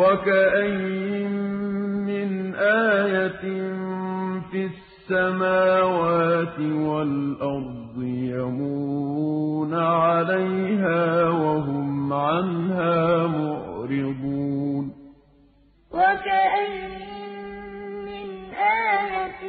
وَكَأَيِّن مِّنْ آيَةٍ فِي السَّمَاوَاتِ وَالْأَرْضِ يَمُرُّونَ عَلَيْهَا وَهُمْ عَنْهَا مُعْرِضُونَ. وَكَأَيِّن مِّنْ آيَةٍ